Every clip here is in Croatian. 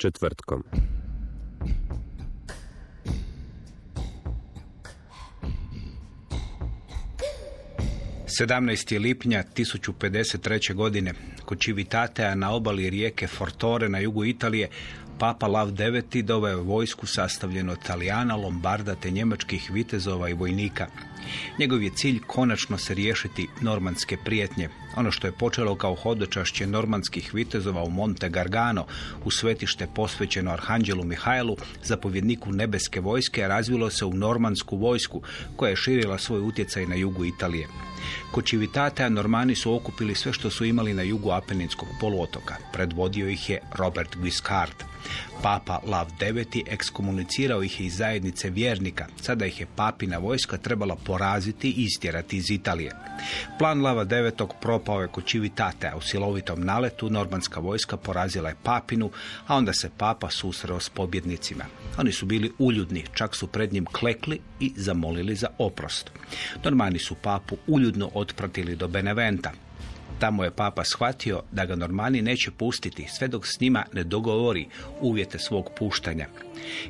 Četvrtkom. Sedamnaest lipnja 1053. godine kod Civitatea na obali rijeke Fortore na jugu Italije Papa Lav IX doveo vojsku sastavljenu od Italijana, Lombarda te njemačkih vitezova i vojnika. Njegov je cilj konačno se riješiti normandske prijetnje. Ono što je počelo kao hodočašće normandskih vitezova u Monte Gargano, u svetište posvećeno Arhanđelu Mihajlu, zapovjedniku nebeske vojske, razvilo se u normansku vojsku koja je širila svoj utjecaj na jugu Italije. Kod Civitatea Normani su okupili sve što su imali na jugu Apeninskog poluotoka. Predvodio ih je Robert Guiscard. Papa Lav IX ekskomunicirao ih je iz zajednice vjernika. Sada ih je papina vojska trebala poraziti i istjerati iz Italije. Plan Lava IX propao je kod Civitatea. U silovitom naletu normanska vojska porazila je papinu, a onda se papa susreo s pobjednicima. Oni su bili uljudni, čak su pred njim klekli i zamolili za oprost. Normani su papu uljudno otpratili do Beneventa. Tamo je papa shvatio da ga Normani neće pustiti sve dok s njima ne dogovori uvjete svog puštanja.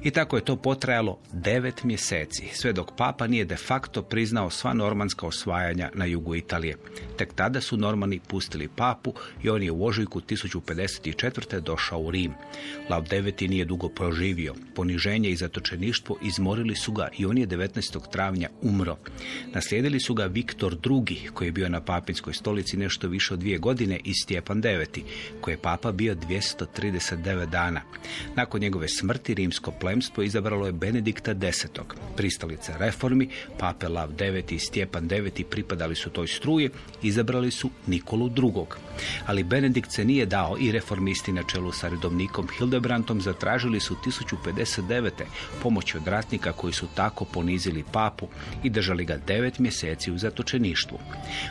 I tako je to potrajalo devet mjeseci, sve dok papa nije de facto priznao sva normanska osvajanja na jugu Italije. Tek tada su Normani pustili papu i on je u ožujku 1054. došao u Rim. Lav IX nije dugo proživio. Poniženje i zatočeništvo izmorili su ga i on je 19. travnja umro. Naslijedili su ga Viktor II, koji je bio na papinskoj stolici nešto više od dvije godine i Stjepan IX, koji je papa bio 239 dana. Nakon njegove smrti rimsko plemstvo izabralo je Benedikta X. Pristalice reformi, pape Lav IX i Stjepan IX pripadali su toj struji, izabrali su Nikolu II. Ali Benedikt se nije dao i reformisti na čelu sa redovnikom Hildebrantom zatražili su 1059. pomoć od ratnika koji su tako ponizili papu i držali ga devet mjeseci u zatočeništvu.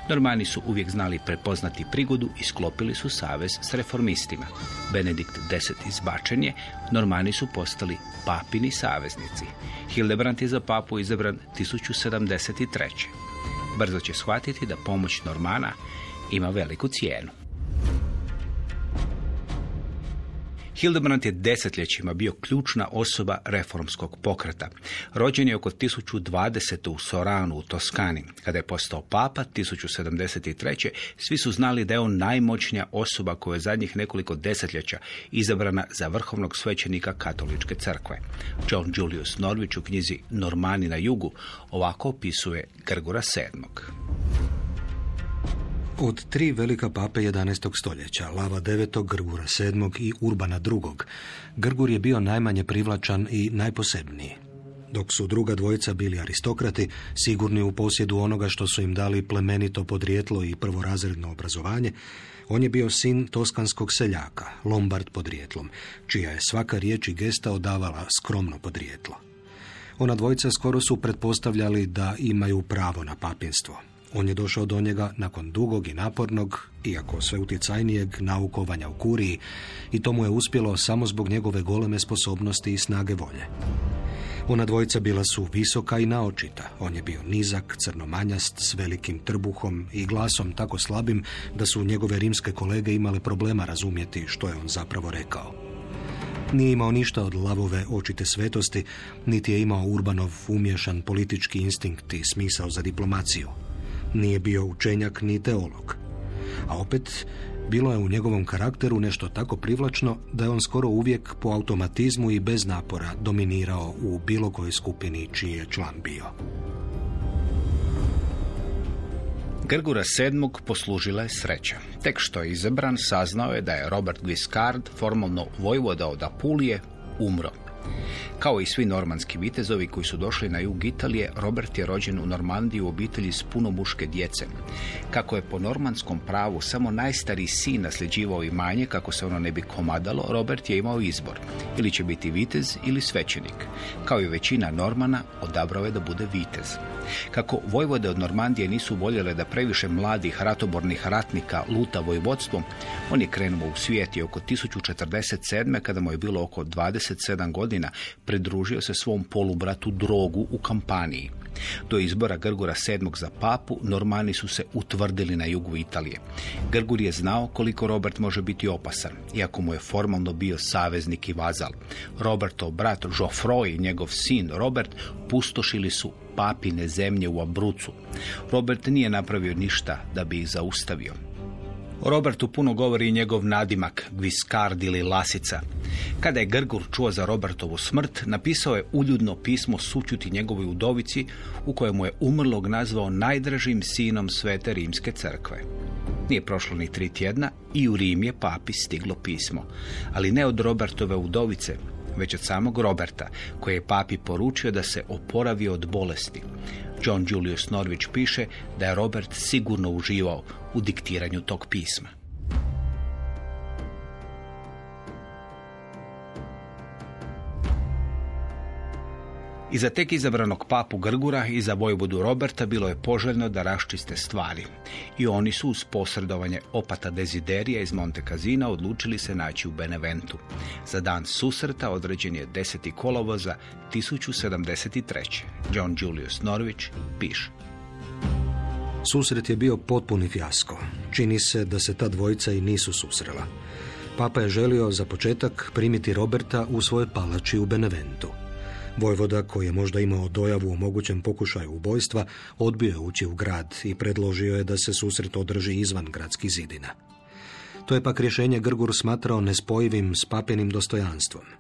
Normani su uvijek znali prepoznati prigodu i sklopili su savez s reformistima. Benedikt X izbačen je, Normani su postali papini saveznici. Hildebrand je za papu izabran 1073. Brzo će shvatiti da pomoć Normana ima veliku cijenu. Hildebrand je desetljećima bio ključna osoba reformskog pokreta. Rođen je oko 1020. u Soranu u Toskani. Kada je postao papa 1073. svi su znali da je on najmoćnija osoba koja je zadnjih nekoliko desetljeća izabrana za vrhovnog svećenika katoličke crkve. John Julius Norvić u knjizi Normani na jugu ovako opisuje Grgura VII. Od tri velika pape 11. stoljeća, Lava IX, Grgura VII i Urbana II, Grgur je bio najmanje privlačan i najposebniji. Dok su druga dvojica bili aristokrati, sigurni u posjedu onoga što su im dali plemenito podrijetlo i prvorazredno obrazovanje, on je bio sin toskanskog seljaka, Lombard podrijetlom, čija je svaka riječ i gesta odavala skromno podrijetlo. Ona dvojica skoro su pretpostavljali da imaju pravo na papinstvo. On je došao do njega nakon dugog i napornog, iako sve utjecajnijeg, naukovanja u kuriji i to mu je uspjelo samo zbog njegove goleme sposobnosti i snage volje. Ona dvojica bila su visoka i naočita. On je bio nizak, crnomanjast, s velikim trbuhom i glasom tako slabim da su njegove rimske kolege imale problema razumjeti što je on zapravo rekao. Nije imao ništa od lavove očite svetosti, niti je imao Urbanov umješan politički instinkt i smisao za diplomaciju. Nije bio učenjak ni teolog. A opet Bilo je u njegovom karakteru nešto tako privlačno da je on skoro uvijek po automatizmu i bez napora dominirao u bilo kojoj skupini čiji je član bio. Grgura VII. poslužila je sreća. Tek što je izabran, saznao je da je Robert Guiscard, formalno vojvoda od Apulije, umro. Kao i svi normanski vitezovi koji su došli na jug Italije, Robert je rođen u Normandiji u obitelji s puno muške djece. Kako je po normanskom pravu samo najstariji sin nasljeđivao imanje kako se ono ne bi komadalo, Robert je imao izbor. Ili će biti vitez ili svećenik. Kao i većina Normana, odabrao je da bude vitez. Kako vojvode od Normandije nisu voljele da previše mladih ratobornih ratnika luta vojvodstvom, on je krenuo u svijet i oko 1047. kada mu je bilo oko 27 godina, pridružio se svom polubratu Drogu u kampaniji. Do izbora Grgura VII za papu, Normani su se utvrdili na jugu Italije. Grgur je znao koliko Robert može biti opasan, iako mu je formalno bio saveznik i vazal. Robertov brat Geoffroy i njegov sin Robert pustošili su papine zemlje u Abrucu. Robert nije napravio ništa da bi ih zaustavio. O Robertu puno govori i njegov nadimak, Gviskard ili Lasica. Kada je Grgur čuo za Robertovu smrt, napisao je uljudno pismo sućuti njegovoj udovici, u kojemu je umrlog nazvao najdražim sinom svete rimske crkve. Nije prošlo ni tri tjedna i u Rim je papi stiglo pismo, ali ne od Robertove udovice, već od samog Roberta, koji je papi poručio da se oporavio od bolesti. John Julius Norwich piše da je Robert sigurno uživao u diktiranju tog pisma. I za tek izabranog papu Grgura i za vojvodu Roberta bilo je poželjno da raščiste stvari. I oni su uz posredovanje opata Desiderija iz Monte Casina odlučili se naći u Beneventu. Za dan susreta određen je 10. kolovoza 1073. John Julius Norwich piše. Susret je bio potpuni fijasko. Čini se da se ta dvojica i nisu susrela. Papa je želio za početak primiti Roberta u svojoj palači u Beneventu. Vojvoda, koji je možda imao dojavu o mogućem pokušaju ubojstva, odbio je ući u grad i predložio je da se susret održi izvan gradskih zidina. To je pak rješenje Grgur smatrao nespojivim s papinim dostojanstvom.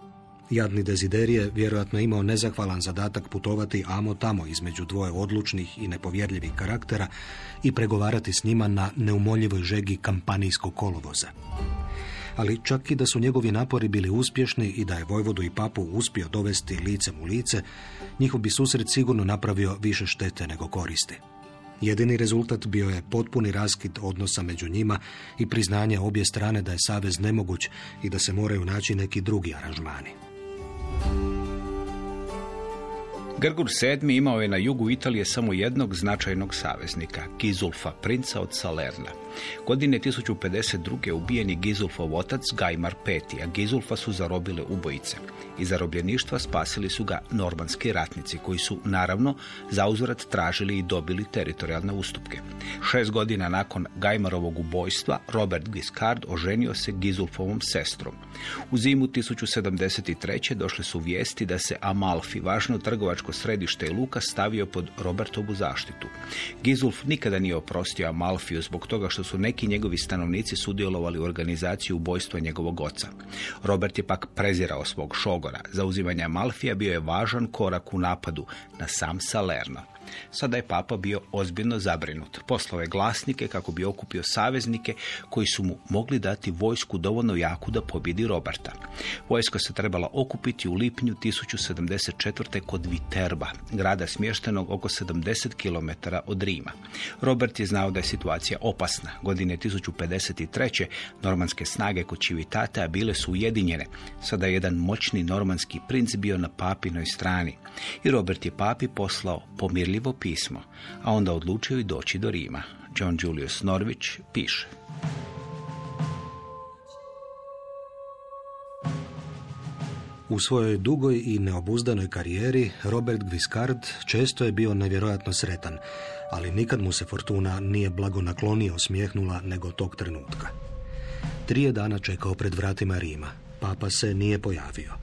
Jadni Deziderije vjerojatno imao nezahvalan zadatak putovati amo tamo između dvoje odlučnih i nepovjerljivih karaktera i pregovarati s njima na neumoljivoj žegi kampanijskog kolovoza ali čak i da su njegovi napori bili uspješni i da je Vojvodu i Papu uspio dovesti licem u lice, njihov bi susret sigurno napravio više štete nego koristi. Jedini rezultat bio je potpuni raskid odnosa među njima i priznanje obje strane da je savez nemoguć i da se moraju naći neki drugi aranžmani. Grgur VII. imao je na jugu Italije samo jednog značajnog saveznika, Gizulfa, princa od Salerna. Godine 1052. ubijen je Gizulfov otac Gajmar V, a Gizulfa su zarobile ubojice. Iz zarobljeništva spasili su ga normanski ratnici, koji su, naravno, zauzvrat tražili i dobili teritorijalne ustupke. Šest godina nakon Gajmarovog ubojstva, Robert Giscard oženio se Gizulfovom sestrom. U zimu 1073. došle su vijesti da se Amalfi, važno trgovačko središte i luka, stavio pod Robertovu zaštitu. Gizulf nikada nije oprostio Amalfiju zbog toga što su neki njegovi stanovnici sudjelovali u organizaciji ubojstva njegovog oca. Robert je pak prezirao svog šogora. Zauzimanje Amalfija bio je važan korak u napadu na sam Salerno. Sada je papa bio ozbiljno zabrinut. Poslao je glasnike kako bi okupio saveznike koji su mu mogli dati vojsku dovoljno jaku da pobjedi Roberta. Vojska se trebala okupiti u lipnju 1074. kod Viterba, grada smještenog oko 70 km od Rima. Robert je znao da je situacija opasna. Godine 1053. normanske snage kod Čivitatea bile su ujedinjene. Sada je jedan moćni normanski princ bio na papinoj strani. I Robert je papi poslao pomirljivo pismo, a onda odlučio i doći do Rima. John Julius Norwich piše. U svojoj dugoj i neobuzdanoj karijeri Robert Guiscard često je bio nevjerojatno sretan, ali nikad mu se fortuna nije blago naklonio smijehnula nego tog trenutka. Trije dana čekao pred vratima Rima. Papa se nije pojavio.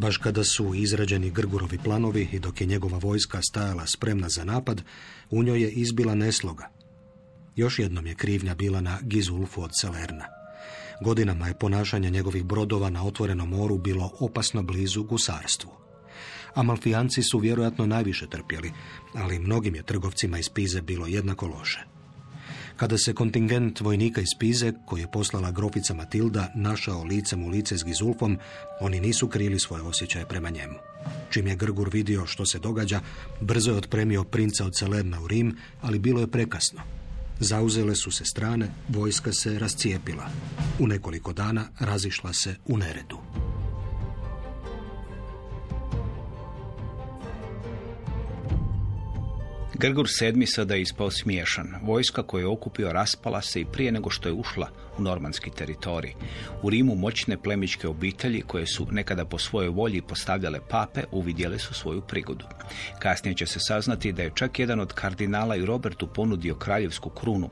Baš kada su izrađeni Grgurovi planovi i dok je njegova vojska stajala spremna za napad, u njoj je izbila nesloga. Još jednom je krivnja bila na Gizulfu od Salerna. Godinama je ponašanje njegovih brodova na otvorenom moru bilo opasno blizu gusarstvu. Amalfijanci su vjerojatno najviše trpjeli, ali mnogim je trgovcima iz Pize bilo jednako loše. Kada se kontingent vojnika iz Pize, koji je poslala grofica Matilda, našao licem u lice s Gizulfom, oni nisu krili svoje osjećaje prema njemu. Čim je Grgur vidio što se događa, brzo je otpremio princa od Salerna u Rim, ali bilo je prekasno. Zauzele su se strane, vojska se rascijepila. U nekoliko dana razišla se u neredu. Grgur VII sada je ispao smiješan. Vojska koju je okupio raspala se i prije nego što je ušla u normanski teritorij. U Rimu moćne plemičke obitelji koje su nekada po svojoj volji postavljale pape uvidjele su svoju prigodu. Kasnije će se saznati da je čak jedan od kardinala i Robertu ponudio kraljevsku krunu.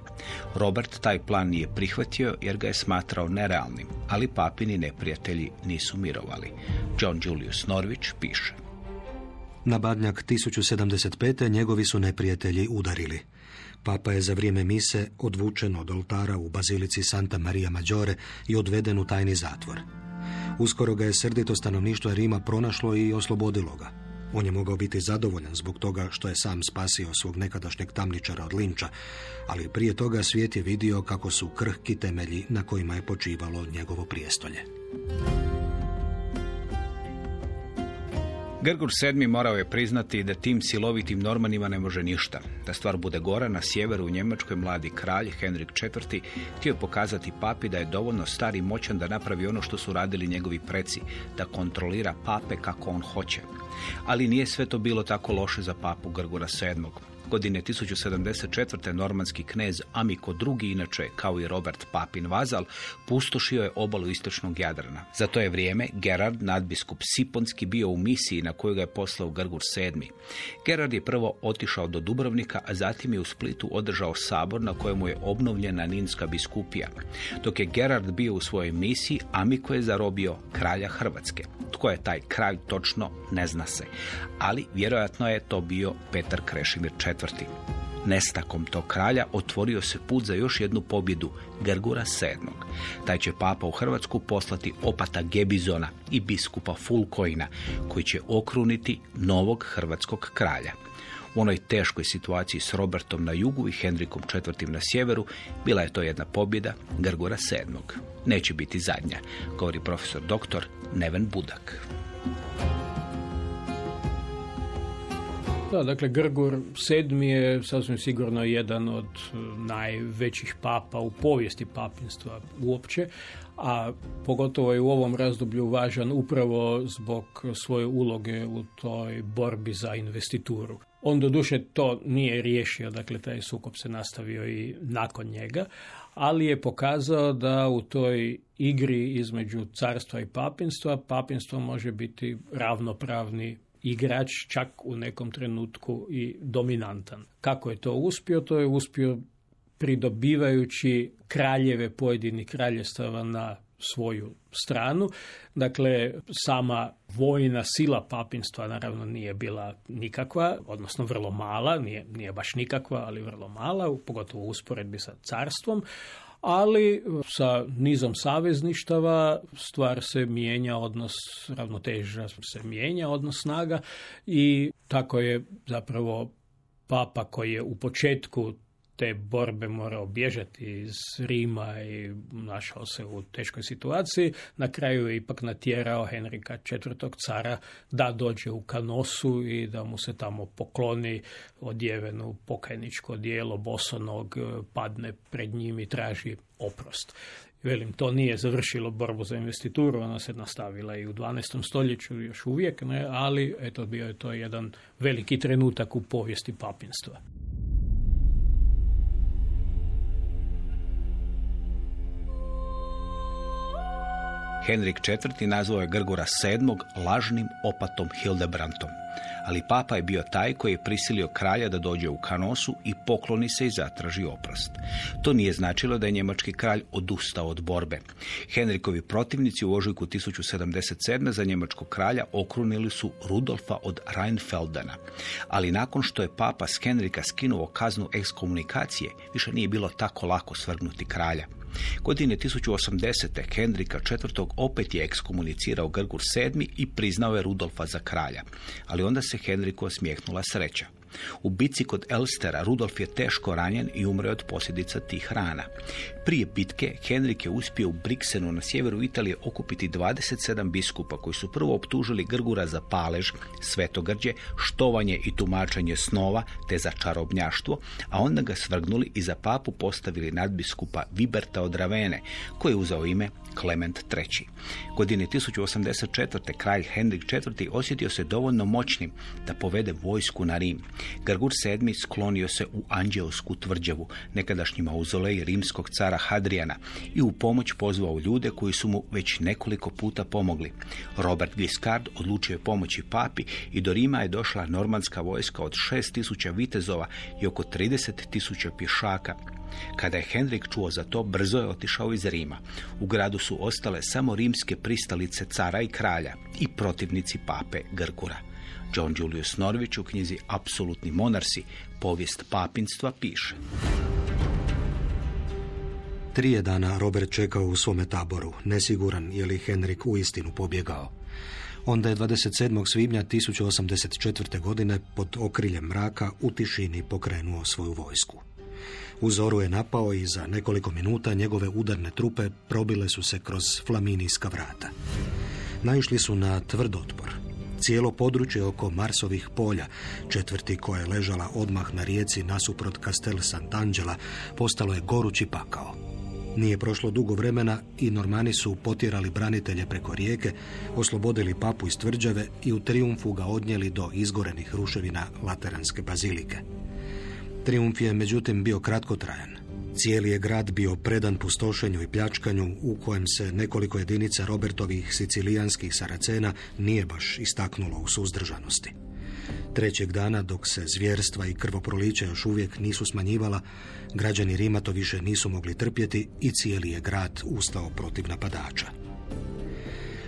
Robert taj plan nije prihvatio jer ga je smatrao nerealnim, ali papini neprijatelji nisu mirovali. John Julius Norwich piše. Na Badnjak 1075. njegovi su neprijatelji udarili. Papa je za vrijeme mise odvučen od oltara u bazilici Santa Maria Maggiore i odveden u tajni zatvor. Uskoro ga je srdito stanovništvo Rima pronašlo i oslobodilo ga. On je mogao biti zadovoljan zbog toga što je sam spasio svog nekadašnjeg tamničara od linča, ali prije toga svijet je vidio kako su krhki temelji na kojima je počivalo njegovo prijestolje. Grgur VII morao je priznati da tim silovitim Normanima ne može ništa. Da stvar bude gora, na sjeveru u Njemačkoj mladi kralj Henrik IV. htio pokazati papi da je dovoljno star i moćan da napravi ono što su radili njegovi preci, da kontrolira pape kako on hoće. Ali nije sve to bilo tako loše za papu Grgura VII. Godine 1074. normanski knez Amiko II. inače kao i Robert Papin Vazal pustošio je obalu istočnog Jadrana. Za to je vrijeme Gerard, nadbiskup Siponski, bio u misiji na koju ga je poslao Grgur VII. Gerard je prvo otišao do Dubrovnika, a zatim je u Splitu održao sabor na kojemu je obnovljena Ninska biskupija. Dok je Gerard bio u svojoj misiji, Amiko je zarobio kralja Hrvatske. Tko je taj kralj točno, ne zna se. Ali vjerojatno je to bio Petar Krešimir IV. Nestakom tog kralja otvorio se put za još jednu pobjedu Gergura VII. Taj će papa u Hrvatsku poslati opata Gebizona i biskupa Fulkojna, koji će okruniti novog hrvatskog kralja. U onoj teškoj situaciji s Robertom na jugu i Henrikom IV. na sjeveru bila je to jedna pobjeda Grgura VII. Neće biti zadnja, govori profesor doktor Neven Budak. Da, dakle, Grgur sedmi je sasvim sigurno jedan od e, najvećih papa u povijesti papinstva uopće, a pogotovo je u ovom razdoblju važan upravo zbog svoje uloge u toj borbi za investituru. On doduše to nije riješio, dakle taj sukob se nastavio i nakon njega, ali je pokazao da u toj igri između carstva i papinstva, papinstvo može biti ravnopravni igrač čak u nekom trenutku i dominantan. Kako je to uspio? To je uspio pridobivajući kraljeve pojedinih kraljestava na svoju stranu. Dakle, sama vojna sila papinstva naravno nije bila nikakva, odnosno vrlo mala, nije, nije baš nikakva, ali vrlo mala, pogotovo u usporedbi sa carstvom, ali sa nizom savezništava stvar se mijenja, odnos ravnoteža se mijenja, odnos snaga i tako je zapravo papa koji je u početku te borbe morao bježati iz Rima i našao se u teškoj situaciji. Na kraju je ipak natjerao Henrika IV. cara da dođe u Kanosu i da mu se tamo pokloni odjevenu pokajničko dijelo bosonog, padne pred njim i traži oprost. Velim, to nije završilo borbu za investituru, ona se nastavila i u 12. stoljeću još uvijek, ne, ali eto bio je to jedan veliki trenutak u povijesti papinstva. Henrik IV. nazvao je Grgura VII. lažnim opatom Hildebrantom ali papa je bio taj koji je prisilio kralja da dođe u Kanosu i pokloni se i zatraži oprost. To nije značilo da je njemački kralj odustao od borbe. Henrikovi protivnici u ožujku 1077. za njemačkog kralja okrunili su Rudolfa od Rheinfeldena, ali nakon što je papa s Henrika skinuo kaznu ekskomunikacije, više nije bilo tako lako svrgnuti kralja. Godine 1080. Henrika IV. opet je ekskomunicirao Grgur VII. i priznao je Rudolfa za kralja. Ali onda se Henriku osmijehnula sreća. U bici kod Elstera Rudolf je teško ranjen i umre od posljedica tih rana. Prije bitke Henrik je uspio u Briksenu na sjeveru Italije okupiti 27 biskupa koji su prvo optužili Grgura za palež, svetogrđe, štovanje i tumačenje snova te za čarobnjaštvo, a onda ga svrgnuli i za papu postavili nadbiskupa Viberta od Ravene, koji je uzeo ime Klement III. Godine 1084. kralj Henrik IV. osjetio se dovoljno moćnim da povede vojsku na Rim. Grgur VII. sklonio se u Anđeosku tvrđavu, nekadašnji mauzolej rimskog cara Hadrijana i u pomoć pozvao ljude koji su mu već nekoliko puta pomogli. Robert Guiscard odlučio je pomoći papi i do Rima je došla normanska vojska od 6000 vitezova i oko 30.000 pješaka. Kada je Henrik čuo za to, brzo je otišao iz Rima. U gradu su ostale samo rimske pristalice cara i kralja i protivnici pape Grgura. John Julius Norvić u knjizi Apsolutni monarsi, povijest papinstva piše. Tri je dana Robert čekao u svome taboru, nesiguran je li Henrik uistinu pobjegao. Onda je 27. svibnja 1084. godine pod okriljem mraka u tišini pokrenuo svoju vojsku. U zoru je napao i za nekoliko minuta njegove udarne trupe probile su se kroz flaminijska vrata. Naišli su na tvrd otpor. Cijelo područje oko Marsovih polja, četvrti koja je ležala odmah na rijeci nasuprot Castel Sant'Angela, postalo je gorući pakao. Nije prošlo dugo vremena i Normani su potjerali branitelje preko rijeke, oslobodili papu iz tvrđave i u triumfu ga odnijeli do izgorenih ruševina Lateranske bazilike. Triumf je međutim bio kratkotrajan. Cijeli je grad bio predan pustošenju i pljačkanju u kojem se nekoliko jedinica Robertovih sicilijanskih saracena nije baš istaknulo u suzdržanosti. Trećeg dana, dok se zvjerstva i krvoprolića još uvijek nisu smanjivala, građani Rima to više nisu mogli trpjeti i cijeli je grad ustao protiv napadača.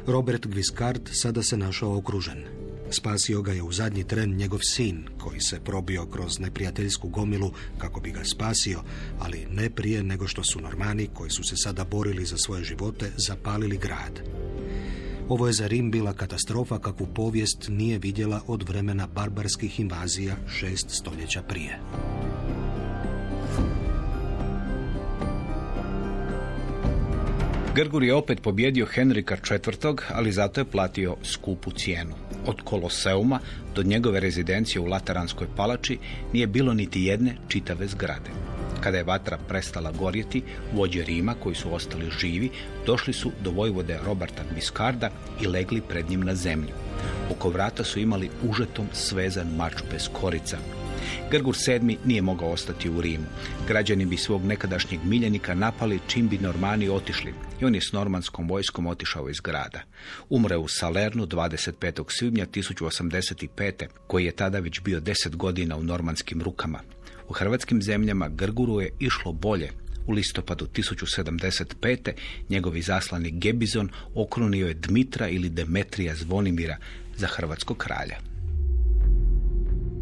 Robert Guiscard sada se našao okružen. Spasio ga je u zadnji tren njegov sin, koji se probio kroz neprijateljsku gomilu kako bi ga spasio, ali ne prije nego što su Normani, koji su se sada borili za svoje živote, zapalili grad. Ovo je za Rim bila katastrofa kakvu povijest nije vidjela od vremena barbarskih invazija šest stoljeća prije. Grgur je opet pobjedio Henrika IV, ali zato je platio skupu cijenu. Od Koloseuma do njegove rezidencije u Lateranskoj palači nije bilo niti jedne čitave zgrade. Kada je vatra prestala gorjeti, vođe Rima, koji su ostali živi, došli su do vojvode Roberta Miskarda i legli pred njim na zemlju. Oko vrata su imali užetom svezan mač bez korica, Grgur VII nije mogao ostati u Rimu. Građani bi svog nekadašnjeg miljenika napali čim bi Normani otišli i on je s normanskom vojskom otišao iz grada. Umre u Salernu 25. svibnja 1085. koji je tada već bio deset godina u normanskim rukama. U hrvatskim zemljama Grguru je išlo bolje. U listopadu 1075. njegovi zaslani Gebizon okrunio je Dmitra ili Demetrija Zvonimira za hrvatskog kralja.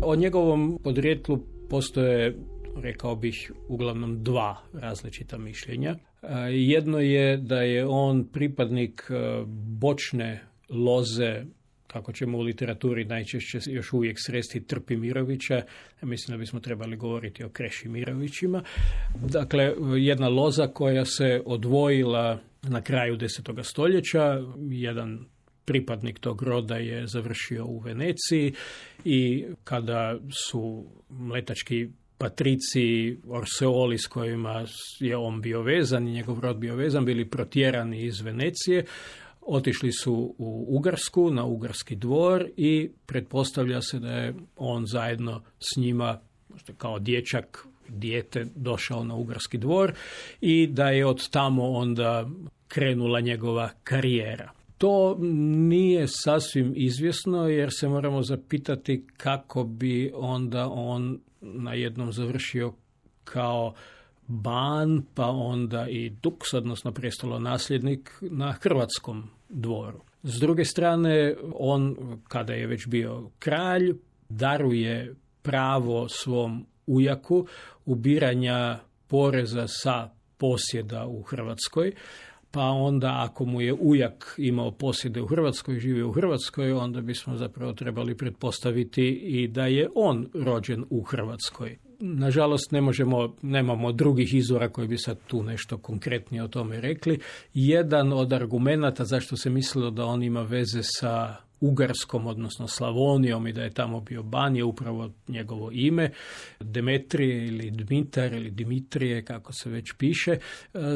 O njegovom podrijetlu postoje, rekao bih, uglavnom dva različita mišljenja. E, jedno je da je on pripadnik e, bočne loze kako ćemo u literaturi najčešće još uvijek sresti Trpi Mirovića, mislim da bismo trebali govoriti o Kreši Mirovićima. Dakle, jedna loza koja se odvojila na kraju desetog stoljeća, jedan pripadnik tog roda je završio u Veneciji i kada su mletački patrici Orseoli s kojima je on bio vezan i njegov rod bio vezan bili protjerani iz Venecije otišli su u Ugarsku na Ugarski dvor i pretpostavlja se da je on zajedno s njima kao dječak dijete došao na Ugarski dvor i da je od tamo onda krenula njegova karijera. To nije sasvim izvjesno jer se moramo zapitati kako bi onda on na jednom završio kao ban, pa onda i duks, odnosno prestalo nasljednik na hrvatskom dvoru. S druge strane, on, kada je već bio kralj, daruje pravo svom ujaku ubiranja poreza sa posjeda u Hrvatskoj, pa onda ako mu je ujak imao posjede u Hrvatskoj, živio u Hrvatskoj, onda bismo zapravo trebali pretpostaviti i da je on rođen u Hrvatskoj. Nažalost, ne možemo, nemamo drugih izvora koji bi sad tu nešto konkretnije o tome rekli. Jedan od argumenata zašto se mislilo da on ima veze sa Ugarskom, odnosno Slavonijom i da je tamo bio ban je upravo njegovo ime, Demetrije ili Dmitar ili Dimitrije, kako se već piše, e,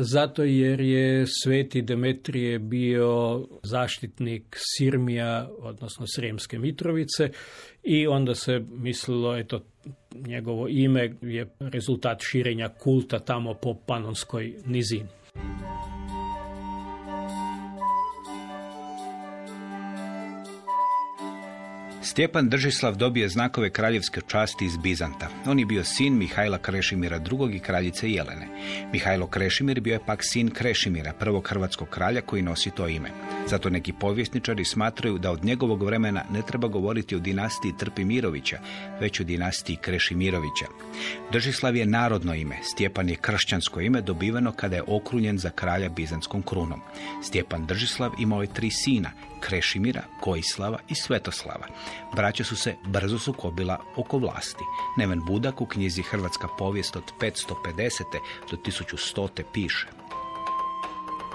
zato jer je sveti Demetrije bio zaštitnik Sirmija, odnosno Sremske Mitrovice i onda se mislilo, eto, njegovo ime je rezultat širenja kulta tamo po Panonskoj nizini. Stjepan Držislav dobije znakove kraljevske časti iz Bizanta. On je bio sin Mihajla Krešimira II. i kraljice Jelene. Mihajlo Krešimir bio je pak sin Krešimira, prvog hrvatskog kralja koji nosi to ime. Zato neki povjesničari smatraju da od njegovog vremena ne treba govoriti o dinastiji Trpimirovića, već o dinastiji Krešimirovića. Držislav je narodno ime, Stjepan je kršćansko ime dobiveno kada je okrunjen za kralja Bizanskom krunom. Stjepan Držislav imao je tri sina, Krešimira, Kojislava i Svetoslava. Braća su se brzo sukobila oko vlasti. Neven Budak u knjizi Hrvatska povijest od 550. do 1100. piše.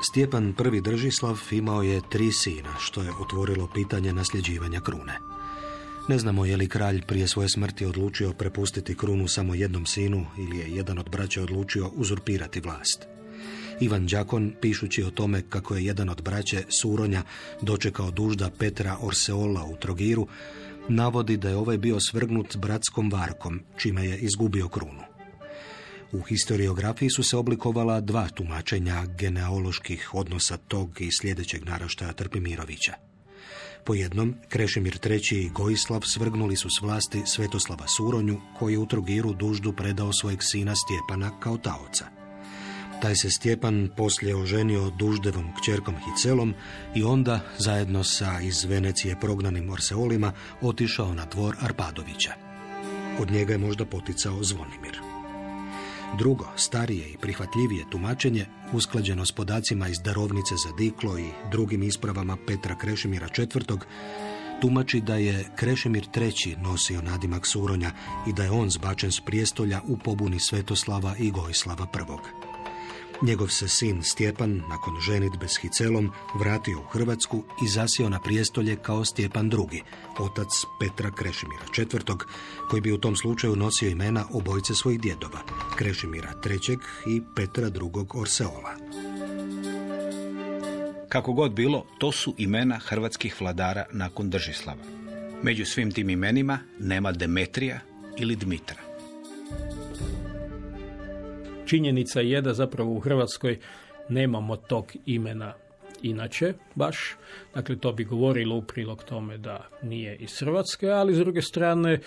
Stjepan I. Držislav imao je tri sina, što je otvorilo pitanje nasljeđivanja krune. Ne znamo je li kralj prije svoje smrti odlučio prepustiti krunu samo jednom sinu ili je jedan od braća odlučio uzurpirati vlast. Ivan Đakon, pišući o tome kako je jedan od braće Suronja dočekao dužda Petra Orseola u Trogiru, navodi da je ovaj bio svrgnut bratskom varkom, čime je izgubio krunu. U historiografiji su se oblikovala dva tumačenja genealoških odnosa tog i sljedećeg naraštaja Trpimirovića. Po jednom, Krešimir III. i Gojislav svrgnuli su s vlasti Svetoslava Suronju, koji je u Trogiru duždu predao svojeg sina Stjepana kao taoca. Taj se Stjepan poslije oženio duždevom kćerkom Hicelom i onda, zajedno sa iz Venecije prognanim Orseolima, otišao na dvor Arpadovića. Od njega je možda poticao Zvonimir. Drugo, starije i prihvatljivije tumačenje, usklađeno s podacima iz darovnice za Diklo i drugim ispravama Petra Krešimira IV. tumači da je Krešimir III. nosio nadimak Suronja i da je on zbačen s prijestolja u pobuni Svetoslava i Gojslava I. Njegov se sin Stjepan, nakon ženitbe s Hicelom, vratio u Hrvatsku i zasio na prijestolje kao Stjepan II, otac Petra Krešimira IV, koji bi u tom slučaju nosio imena obojce svojih djedova, Krešimira III i Petra II Orseola. Kako god bilo, to su imena hrvatskih vladara nakon Držislava. Među svim tim imenima nema Demetrija ili Dmitra. Činjenica je da zapravo u Hrvatskoj nemamo tog imena inače baš. Dakle, to bi govorilo u prilog tome da nije iz Hrvatske, ali s druge strane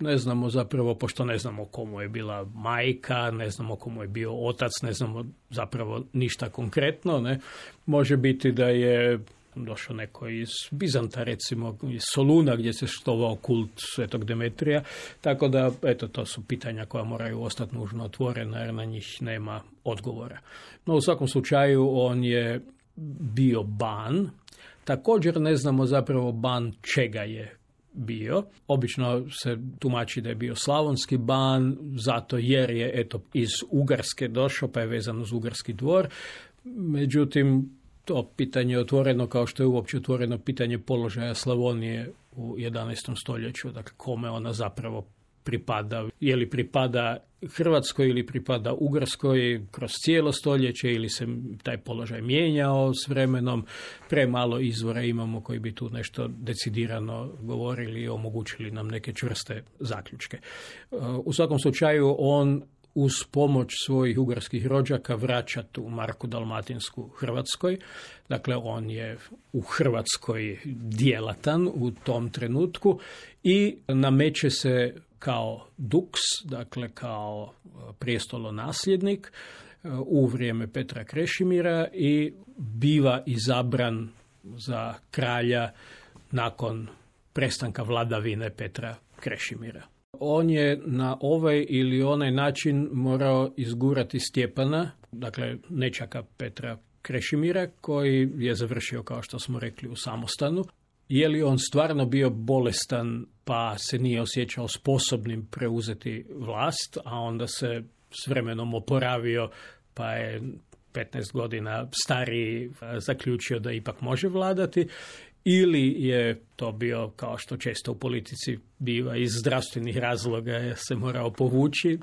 ne znamo zapravo, pošto ne znamo komu je bila majka, ne znamo komu je bio otac, ne znamo zapravo ništa konkretno. Ne? Može biti da je došao neko iz Bizanta, recimo iz Soluna gdje se štovao kult Svetog Demetrija, tako da eto to su pitanja koja moraju ostati nužno otvorena jer na njih nema odgovora. No u svakom slučaju on je bio ban, također ne znamo zapravo ban čega je bio. Obično se tumači da je bio slavonski ban, zato jer je eto iz Ugarske došao, pa je vezan uz Ugarski dvor. Međutim, to pitanje otvoreno kao što je uopće otvoreno pitanje položaja Slavonije u 11. stoljeću, dakle kome ona zapravo pripada, je li pripada Hrvatskoj ili pripada Ugarskoj kroz cijelo stoljeće ili se taj položaj mijenjao s vremenom. Premalo izvora imamo koji bi tu nešto decidirano govorili i omogućili nam neke čvrste zaključke. U svakom slučaju on uz pomoć svojih ugarskih rođaka vraća tu Marku Dalmatinsku Hrvatskoj. Dakle, on je u Hrvatskoj djelatan u tom trenutku i nameće se kao duks, dakle kao prijestolonasljednik u vrijeme Petra Krešimira i biva izabran za kralja nakon prestanka vladavine Petra Krešimira. On je na ovaj ili onaj način morao izgurati Stjepana, dakle nečaka Petra Krešimira, koji je završio, kao što smo rekli, u samostanu. Je li on stvarno bio bolestan pa se nije osjećao sposobnim preuzeti vlast, a onda se s vremenom oporavio pa je 15 godina stariji zaključio da ipak može vladati ili je to bio, kao što često u politici biva, iz zdravstvenih razloga se morao povući,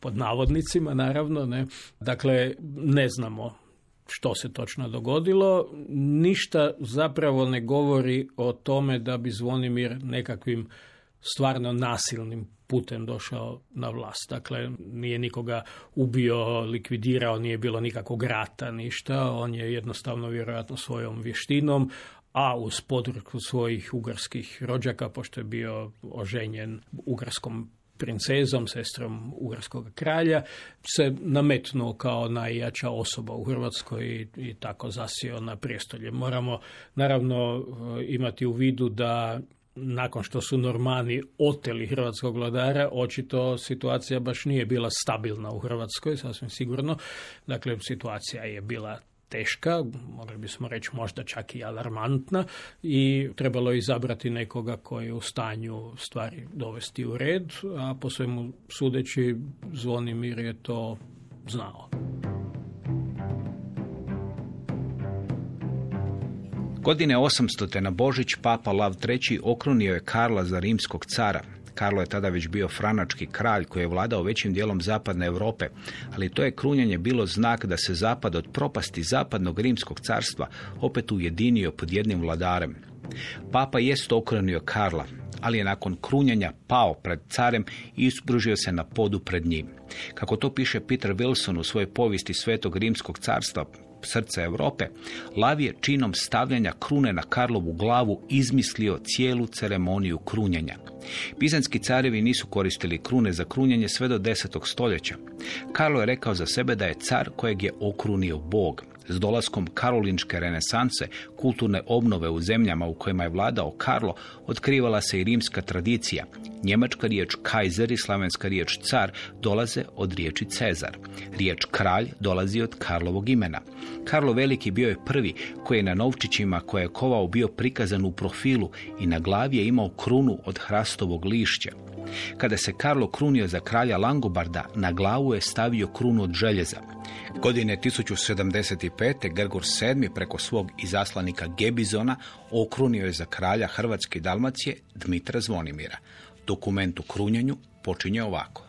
pod navodnicima naravno. Ne? Dakle, ne znamo što se točno dogodilo. Ništa zapravo ne govori o tome da bi Zvonimir nekakvim stvarno nasilnim putem došao na vlast. Dakle, nije nikoga ubio, likvidirao, nije bilo nikakvog rata, ništa. On je jednostavno vjerojatno svojom vještinom, a uz podršku svojih ugarskih rođaka, pošto je bio oženjen ugarskom princezom, sestrom ugarskog kralja, se nametnuo kao najjača osoba u Hrvatskoj i, i tako zasio na prijestolje. Moramo naravno imati u vidu da nakon što su Normani oteli hrvatskog vladara, očito situacija baš nije bila stabilna u Hrvatskoj, sasvim sigurno. Dakle, situacija je bila teška, mogli bismo reći možda čak i alarmantna i trebalo je izabrati nekoga koji je u stanju stvari dovesti u red, a po svemu sudeći Zvonimir je to znao. Godine 800. na Božić Papa Lav III. okrunio je Karla za rimskog cara. Karlo je tada već bio franački kralj koji je vladao većim dijelom zapadne Europe, ali to je krunjenje bilo znak da se zapad od propasti zapadnog rimskog carstva opet ujedinio pod jednim vladarem. Papa jest okrunio Karla, ali je nakon krunjenja pao pred carem i ispružio se na podu pred njim. Kako to piše Peter Wilson u svojoj povijesti Svetog rimskog carstva, srce Europe, Lav je činom stavljanja krune na Karlovu glavu izmislio cijelu ceremoniju krunjenja. Bizanski carevi nisu koristili krune za krunjenje sve do 10. stoljeća. Karlo je rekao za sebe da je car kojeg je okrunio Bog. S dolaskom karolinške renesanse, kulturne obnove u zemljama u kojima je vladao Karlo, otkrivala se i rimska tradicija. Njemačka riječ kajzer i slavenska riječ car dolaze od riječi Cezar. Riječ kralj dolazi od Karlovog imena. Karlo Veliki bio je prvi koji je na novčićima koje je kovao bio prikazan u profilu i na glavi je imao krunu od hrastovog lišća. Kada se Karlo krunio za kralja Langobarda, na glavu je stavio krunu od željeza. Godine 1075. Grgur VII. preko svog izaslanika Gebizona okrunio je za kralja Hrvatske i Dalmacije Dmitra Zvonimira. Dokument u krunjenju počinje ovako.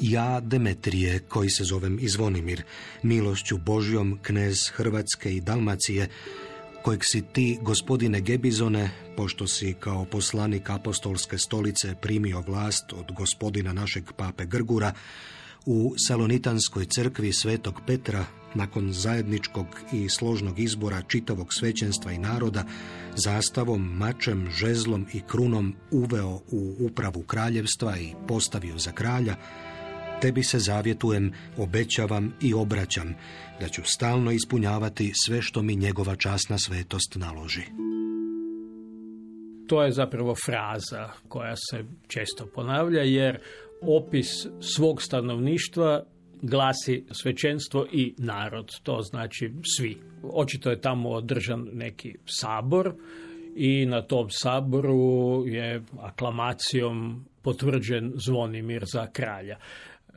Ja, Demetrije, koji se zovem i Zvonimir, milošću Božjom, knez Hrvatske i Dalmacije, kojeg si ti, gospodine Gebizone, pošto si kao poslanik apostolske stolice primio vlast od gospodina našeg pape Grgura, u Salonitanskoj crkvi Svetog Petra, nakon zajedničkog i složnog izbora čitavog svećenstva i naroda, zastavom, mačem, žezlom i krunom uveo u upravu kraljevstva i postavio za kralja, tebi se zavjetujem, obećavam i obraćam da ću stalno ispunjavati sve što mi njegova časna svetost naloži. To je zapravo fraza koja se često ponavlja jer opis svog stanovništva glasi svećenstvo i narod, to znači svi. Očito je tamo održan neki sabor i na tom saboru je aklamacijom potvrđen Zvonimir za kralja.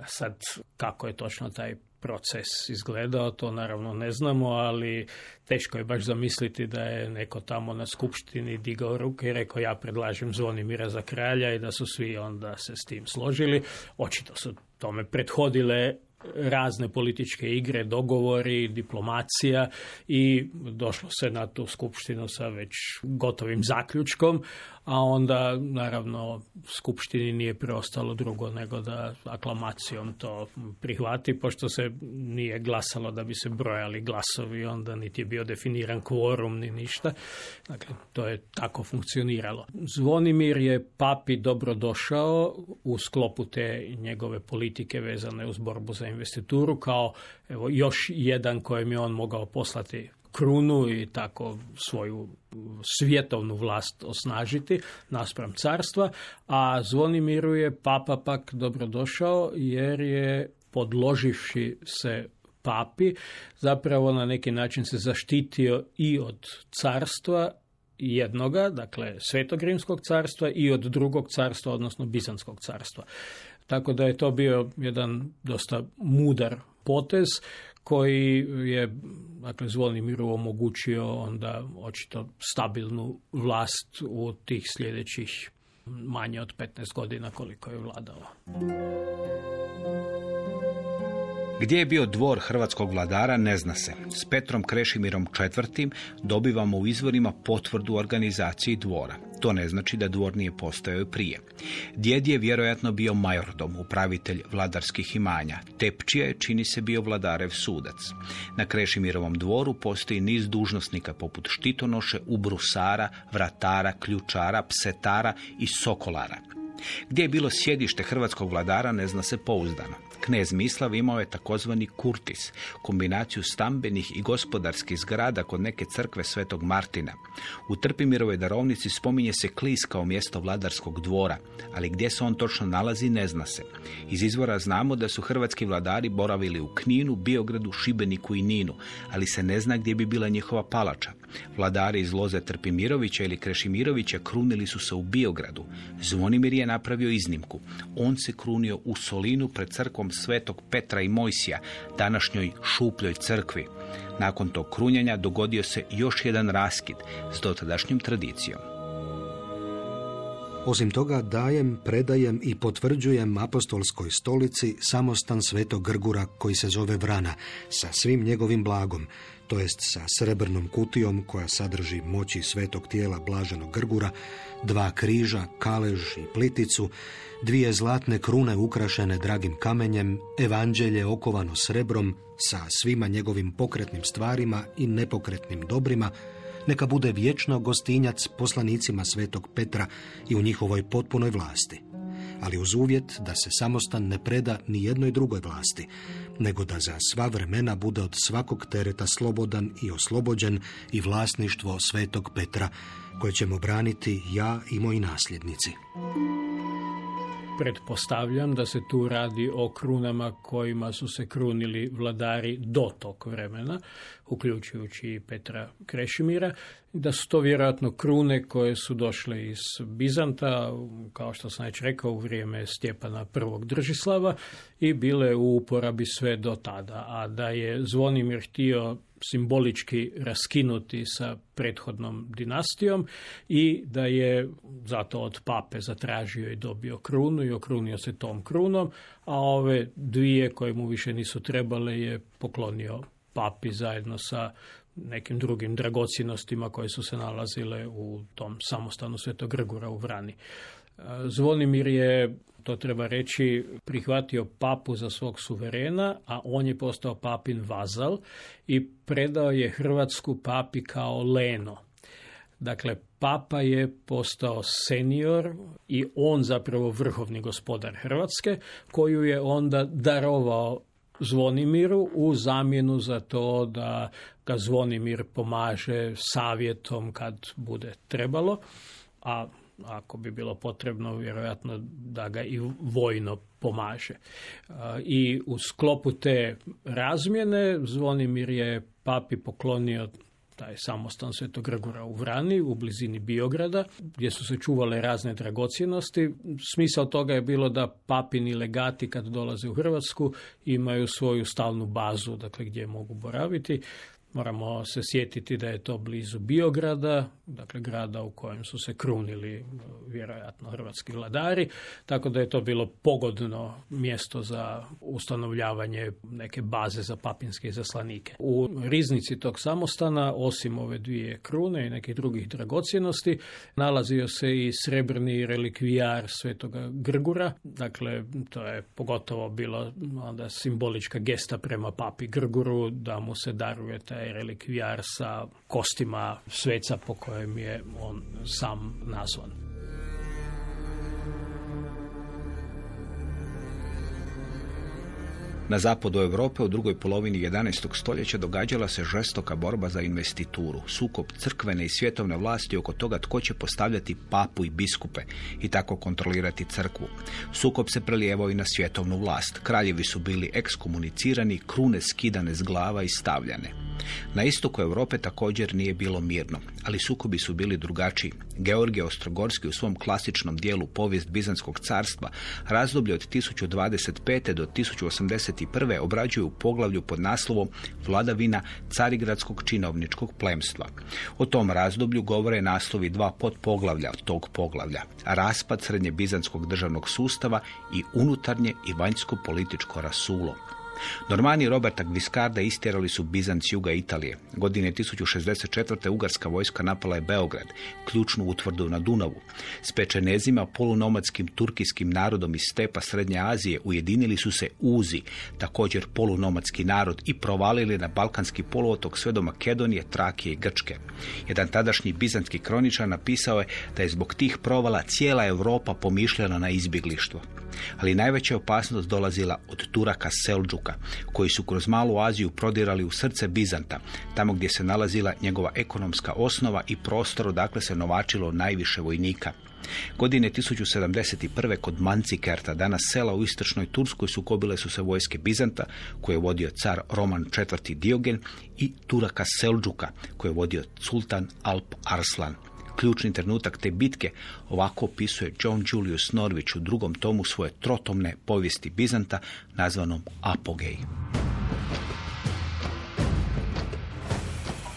Sad, kako je točno taj proces izgledao, to naravno ne znamo, ali teško je baš zamisliti da je neko tamo na skupštini digao ruke i rekao ja predlažem Zvonimira za kralja i da su svi onda se s tim složili. Očito su tome prethodile razne političke igre, dogovori, diplomacija i došlo se na tu skupštinu sa već gotovim zaključkom, a onda naravno skupštini nije preostalo drugo nego da aklamacijom to prihvati, pošto se nije glasalo da bi se brojali glasovi, onda niti je bio definiran kvorum ni ništa. Dakle, to je tako funkcioniralo. Zvonimir je papi dobro došao u sklopu te njegove politike vezane uz borbu za investituru kao evo, još jedan kojem je on mogao poslati krunu i tako svoju svjetovnu vlast osnažiti naspram carstva, a Zvonimiru je papa pak dobrodošao jer je podloživši se papi zapravo na neki način se zaštitio i od carstva jednoga, dakle Svetog Rimskog carstva i od drugog carstva, odnosno Bizanskog carstva. Tako da je to bio jedan dosta mudar potez koji je dakle, Zvonimiru omogućio onda očito stabilnu vlast u tih sljedećih manje od 15 godina koliko je vladao. Gdje je bio dvor hrvatskog vladara ne zna se. S Petrom Krešimirom IV. dobivamo u izvorima potvrdu organizaciji dvora. To ne znači da dvor nije postojao prije. Djed je vjerojatno bio majordom, upravitelj vladarskih imanja. Tepčija je čini se bio vladarev sudac. Na Krešimirovom dvoru postoji niz dužnosnika poput štitonoše, ubrusara, vratara, ključara, psetara i sokolara. Gdje je bilo sjedište hrvatskog vladara ne zna se pouzdano. Knez Mislav imao je takozvani kurtis, kombinaciju stambenih i gospodarskih zgrada kod neke crkve Svetog Martina. U Trpimirovoj darovnici spominje se Klis kao mjesto vladarskog dvora, ali gdje se on točno nalazi ne zna se. Iz izvora znamo da su hrvatski vladari boravili u Kninu, Biogradu, Šibeniku i Ninu, ali se ne zna gdje bi bila njihova palača. Vladari iz Loze Trpimirovića ili Krešimirovića krunili su se u Biogradu. Zvonimir je napravio iznimku. On se krunio u Solinu pred Svetog Petra i Mojsija, današnjoj šupljoj crkvi. Nakon tog krunjanja dogodio se još jedan raskid s dotadašnjom tradicijom. Osim toga dajem, predajem i potvrđujem apostolskoj stolici samostan svetog Grgura koji se zove Vrana sa svim njegovim blagom, to jest sa srebrnom kutijom koja sadrži moći svetog tijela blaženog Grgura, dva križa, kalež i pliticu, dvije zlatne krune ukrašene dragim kamenjem, evanđelje okovano srebrom sa svima njegovim pokretnim stvarima i nepokretnim dobrima, neka bude vječno gostinjac poslanicima svetog Petra i u njihovoj potpunoj vlasti. Ali uz uvjet da se samostan ne preda ni jednoj drugoj vlasti, nego da za sva vremena bude od svakog tereta slobodan i oslobođen i vlasništvo svetog Petra, koje ćemo braniti ja i moji nasljednici. Pretpostavljam da se tu radi o krunama kojima su se krunili vladari do tog vremena, uključujući Petra Krešimira, da su to vjerojatno krune koje su došle iz Bizanta, kao što sam već rekao, u vrijeme Stjepana I. Držislava i bile u uporabi sve do tada, a da je Zvonimir htio simbolički raskinuti sa prethodnom dinastijom i da je zato od pape zatražio i dobio krunu i okrunio se tom krunom, a ove dvije koje mu više nisu trebale je poklonio papi zajedno sa nekim drugim dragocjenostima koje su se nalazile u tom samostanu Svetog Grgura u Vrani. Zvonimir je, to treba reći, prihvatio papu za svog suverena, a on je postao papin vazal i predao je Hrvatsku papi kao leno. Dakle, papa je postao senior i on zapravo vrhovni gospodar Hrvatske, koju je onda darovao Zvonimiru u zamjenu za to da ga Zvonimir pomaže savjetom kad bude trebalo, a ako bi bilo potrebno, vjerojatno da ga i vojno pomaže. I u sklopu te razmjene Zvonimir je papi poklonio taj samostan Svetog Grgura u Vrani, u blizini Biograda, gdje su se čuvale razne dragocjenosti. Smisao toga je bilo da papini legati kad dolaze u Hrvatsku imaju svoju stalnu bazu, dakle gdje mogu boraviti. Moramo se sjetiti da je to blizu Biograda, dakle grada u kojem su se krunili vjerojatno hrvatski vladari, tako da je to bilo pogodno mjesto za ustanovljavanje neke baze za papinske izaslanike. U riznici tog samostana, osim ove dvije krune i nekih drugih dragocjenosti, nalazio se i srebrni relikvijar svetoga Grgura, dakle to je pogotovo bilo onda simbolička gesta prema papi Grguru da mu se daruje taj relikvijar sa kostima sveca po kojem je on sam nazvan. Na zapadu Europe u drugoj polovini 11. stoljeća događala se žestoka borba za investituru, sukob crkvene i svjetovne vlasti oko toga tko će postavljati papu i biskupe i tako kontrolirati crkvu. Sukob se prelijevao i na svjetovnu vlast. Kraljevi su bili ekskomunicirani, krune skidane s glava i stavljane. Na istoku Europe također nije bilo mirno, ali sukobi su bili drugačiji. Georgije Ostrogorski u svom klasičnom dijelu povijest Bizanskog carstva razdoblje od 1025. do 1081. obrađuju u poglavlju pod naslovom Vladavina carigradskog činovničkog plemstva. O tom razdoblju govore naslovi dva podpoglavlja tog poglavlja. Raspad srednje bizanskog državnog sustava i unutarnje i vanjsko političko rasulo. Normani Roberta Gviskarda istjerali su Bizanc juga Italije. Godine 1064. ugarska vojska napala je Beograd, ključnu utvrdu na Dunavu. S pečenezima, polunomadskim turkijskim narodom iz stepa Srednje Azije ujedinili su se Uzi, također polunomadski narod i provalili na Balkanski poluotok sve do Makedonije, Trakije i Grčke. Jedan tadašnji bizantski kroničar napisao je da je zbog tih provala cijela Europa pomišljena na izbjeglištvo. Ali najveća opasnost dolazila od Turaka Selđuka, koji su kroz malu Aziju prodirali u srce Bizanta, tamo gdje se nalazila njegova ekonomska osnova i prostor odakle se novačilo najviše vojnika. Godine 1071. kod Mancikerta, danas sela u istočnoj Turskoj, sukobile su se vojske Bizanta, koje je vodio car Roman IV. Diogen i Turaka Selđuka, koje je vodio sultan Alp Arslan ključni trenutak te bitke, ovako opisuje John Julius Norvić u drugom tomu svoje trotomne povijesti Bizanta nazvanom Apogej.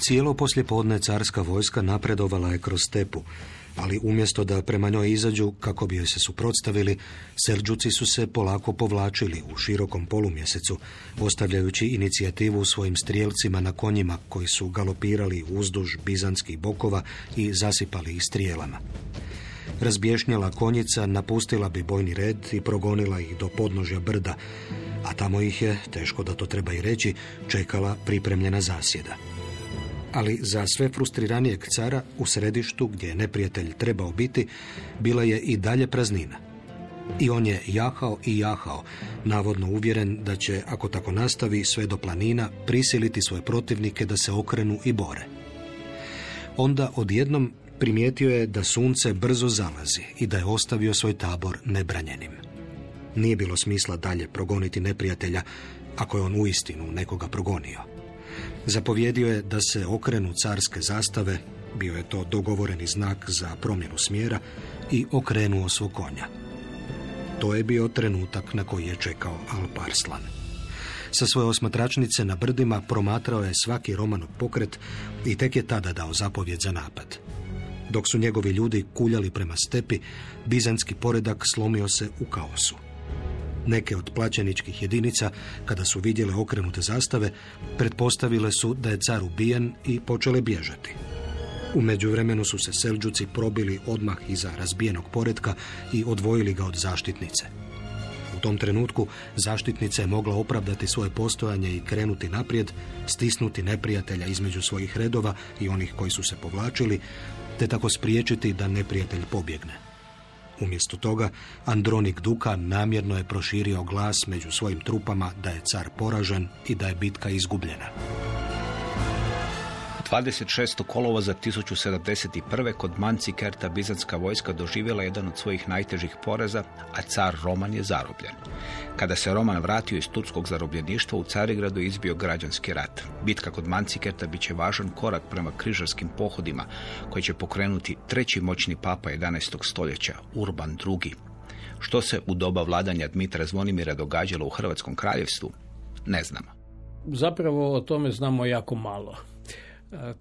Cijelo poslijepodne carska vojska napredovala je kroz stepu, ali umjesto da prema njoj izađu kako bi joj se suprotstavili, Selđuci su se polako povlačili u širokom polumjesecu, ostavljajući inicijativu svojim strijelcima na konjima koji su galopirali uzduž bizanskih bokova i zasipali ih strijelama. Razbješnjala konjica napustila bi bojni red i progonila ih do podnožja brda, a tamo ih je, teško da to treba i reći, čekala pripremljena zasjeda ali za sve frustriranijeg cara u središtu gdje je neprijatelj trebao biti, bila je i dalje praznina. I on je jahao i jahao, navodno uvjeren da će, ako tako nastavi sve do planina, prisiliti svoje protivnike da se okrenu i bore. Onda odjednom primijetio je da sunce brzo zalazi i da je ostavio svoj tabor nebranjenim. Nije bilo smisla dalje progoniti neprijatelja ako je on uistinu nekoga progonio. Zapovjedio je da se okrenu carske zastave, bio je to dogovoreni znak za promjenu smjera, i okrenuo svog konja. To je bio trenutak na koji je čekao Alparslan. Sa svoje osmatračnice na brdima promatrao je svaki Romanov pokret i tek je tada dao zapovjed za napad. Dok su njegovi ljudi kuljali prema stepi, bizanski poredak slomio se u kaosu. Neke od plaćeničkih jedinica, kada su vidjele okrenute zastave, pretpostavile su da je car ubijen i počele bježati. U međuvremenu su se Selđuci probili odmah iza razbijenog poretka i odvojili ga od zaštitnice. U tom trenutku zaštitnica je mogla opravdati svoje postojanje i krenuti naprijed, stisnuti neprijatelja između svojih redova i onih koji su se povlačili, te tako spriječiti da neprijatelj pobjegne. Umjesto toga, Andronik Duka namjerno je proširio glas među svojim trupama da je car poražen i da je bitka izgubljena. 26. kolova za 1071. kod Mancikerta bizanska vojska doživjela jedan od svojih najtežih poreza, a car Roman je zarobljen. Kada se Roman vratio iz turskog zarobljeništva, u Carigradu je izbio građanski rat. Bitka kod Mancikerta bit će važan korak prema križarskim pohodima, koji će pokrenuti treći moćni papa 11. stoljeća, Urban II. Što se u doba vladanja Dmitra Zvonimira događalo u Hrvatskom kraljevstvu, ne znamo. zapravo o tome znamo jako malo.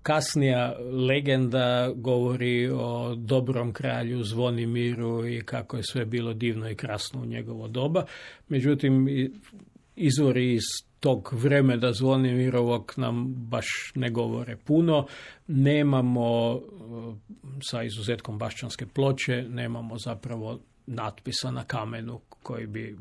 Kasnija legenda govori o dobrom kralju Zvonimiru i kako je sve bilo divno i krasno u njegovo doba. Međutim, izvori iz tog vremena Zvonimirovog nam baš ne govore puno. Nemamo, sa izuzetkom bašćanske ploče, nemamo zapravo natpisa na kamenu koji bi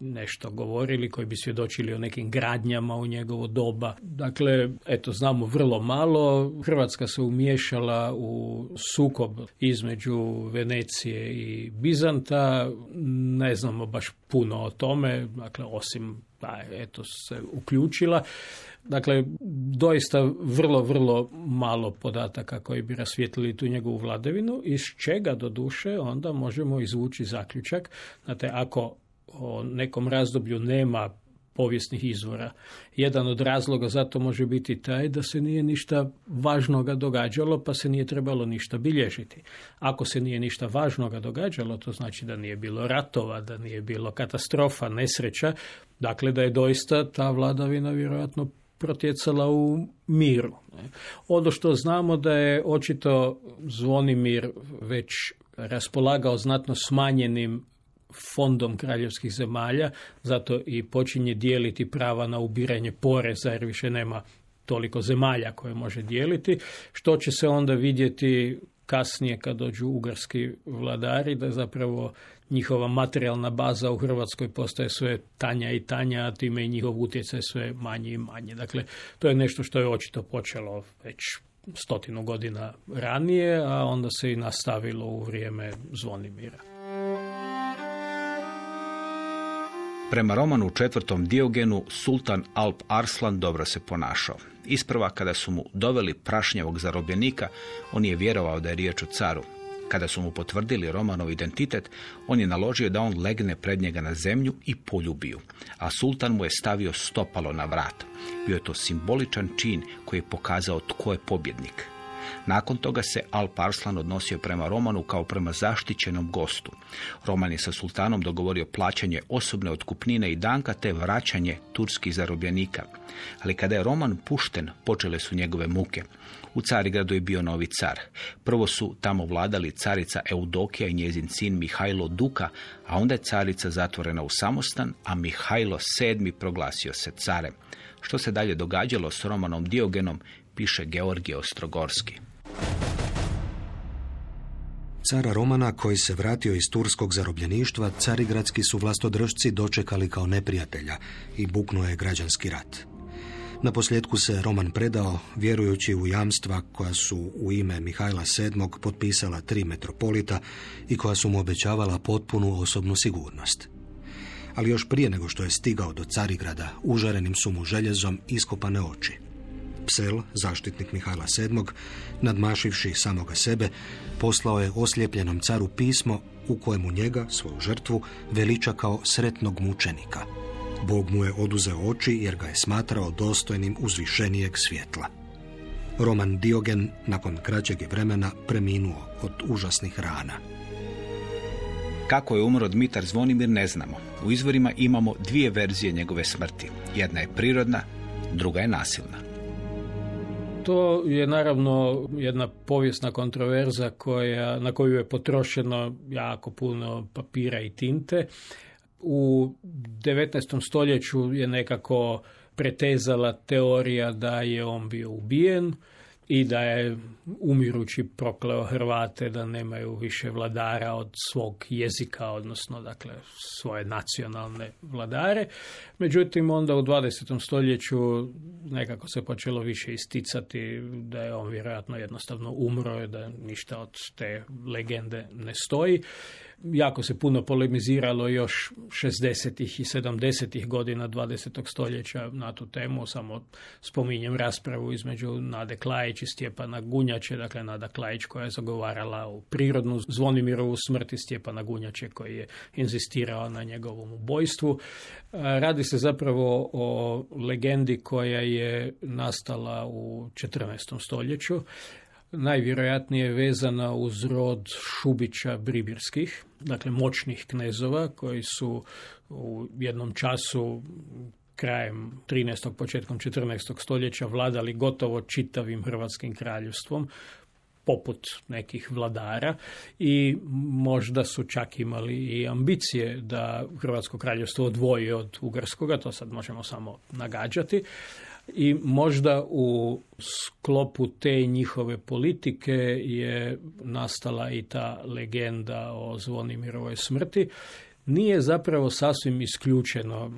nešto govorili, koji bi svjedočili o nekim gradnjama u njegovo doba. Dakle, eto, znamo vrlo malo. Hrvatska se umiješala u sukob između Venecije i Bizanta. Ne znamo baš puno o tome, dakle, osim da eto se uključila. Dakle, doista vrlo, vrlo malo podataka koji bi rasvijetlili tu njegovu vladavinu, iz čega do duše onda možemo izvući zaključak. Znate, ako o nekom razdoblju nema povijesnih izvora. Jedan od razloga za to može biti taj da se nije ništa važnoga događalo, pa se nije trebalo ništa bilježiti. Ako se nije ništa važnoga događalo, to znači da nije bilo ratova, da nije bilo katastrofa, nesreća, dakle da je doista ta vladavina vjerojatno protjecala u miru. Ono što znamo da je očito Zvonimir već raspolagao znatno smanjenim fondom kraljevskih zemalja, zato i počinje dijeliti prava na ubiranje poreza jer više nema toliko zemalja koje može dijeliti, što će se onda vidjeti kasnije kad dođu ugarski vladari, da zapravo njihova materijalna baza u Hrvatskoj postaje sve tanja i tanja, a time i njihov utjecaj sve manje i manje. Dakle, to je nešto što je očito počelo već stotinu godina ranije, a onda se i nastavilo u vrijeme Zvonimira. Prema romanu u četvrtom Diogenu, sultan Alp Arslan dobro se ponašao. Isprva kada su mu doveli prašnjavog zarobljenika, on je vjerovao da je riječ o caru. Kada su mu potvrdili Romanov identitet, on je naložio da on legne pred njega na zemlju i poljubiju, a sultan mu je stavio stopalo na vrat. Bio je to simboličan čin koji je pokazao tko je pobjednik. Nakon toga se Al Parslan odnosio prema Romanu kao prema zaštićenom gostu. Roman je sa sultanom dogovorio plaćanje osobne otkupnine i danka te vraćanje turskih zarobljenika. Ali kada je Roman pušten, počele su njegove muke. U Carigradu je bio novi car. Prvo su tamo vladali carica Eudokija i njezin sin Mihajlo Duka, a onda je carica zatvorena u samostan, a Mihajlo VII proglasio se carem. Što se dalje događalo s Romanom Diogenom, piše Georgije Ostrogorski. Cara Romana koji se vratio iz turskog zarobljeništva, carigradski su vlastodržci dočekali kao neprijatelja i buknuo je građanski rat. Na posljedku se Roman predao, vjerujući u jamstva koja su u ime Mihajla VII. potpisala tri metropolita i koja su mu obećavala potpunu osobnu sigurnost. Ali još prije nego što je stigao do Carigrada, užarenim su mu željezom iskopane oči. Psel, zaštitnik Mihajla VII, nadmašivši samoga sebe, poslao je oslijepljenom caru pismo u kojemu njega, svoju žrtvu, veliča kao sretnog mučenika. Bog mu je oduzeo oči jer ga je smatrao dostojnim uzvišenijeg svjetla. Roman Diogen nakon kraćeg vremena preminuo od užasnih rana. Kako je umro Dmitar Zvonimir ne znamo. U izvorima imamo dvije verzije njegove smrti. Jedna je prirodna, druga je nasilna. To je naravno jedna povijesna kontroverza koja, na koju je potrošeno jako puno papira i tinte. U 19. stoljeću je nekako pretezala teorija da je on bio ubijen i da je umirući prokleo Hrvate da nemaju više vladara od svog jezika, odnosno dakle svoje nacionalne vladare. Međutim, onda u 20. stoljeću nekako se počelo više isticati da je on vjerojatno jednostavno umro, da ništa od te legende ne stoji jako se puno polemiziralo još 60. i 70. godina 20. stoljeća na tu temu, samo spominjem raspravu između Nade Klajić i Stjepana Gunjače, dakle Nada Klajić koja je zagovarala u prirodnu Zvonimirovu smrti Stjepana Gunjače koji je inzistirao na njegovom ubojstvu. Radi se zapravo o legendi koja je nastala u 14. stoljeću najvjerojatnije vezana uz rod Šubića Bribirskih, dakle moćnih knezova koji su u jednom času krajem 13. početkom 14. stoljeća vladali gotovo čitavim hrvatskim kraljevstvom poput nekih vladara i možda su čak imali i ambicije da Hrvatsko kraljevstvo odvoji od Ugarskoga, to sad možemo samo nagađati. I možda u sklopu te njihove politike je nastala i ta legenda o Zvonimirovoj smrti. Nije zapravo sasvim isključeno,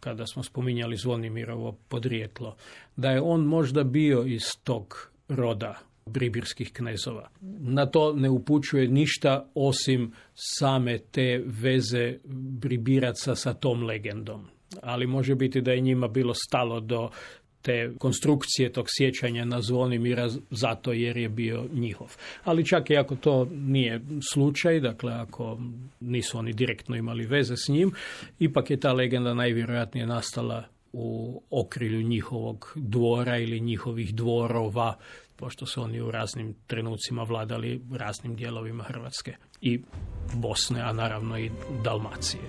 kada smo spominjali Zvonimirovo podrijetlo, da je on možda bio iz tog roda bribirskih knezova. Na to ne upućuje ništa osim same te veze bribiraca sa tom legendom. Ali može biti da je njima bilo stalo do te konstrukcije tog sjećanja na Zvonimira zato jer je bio njihov. Ali čak i ako to nije slučaj, dakle ako nisu oni direktno imali veze s njim, ipak je ta legenda najvjerojatnije nastala u okrilju njihovog dvora ili njihovih dvorova pošto su oni u raznim trenucima vladali raznim dijelovima Hrvatske i Bosne, a naravno i Dalmacije.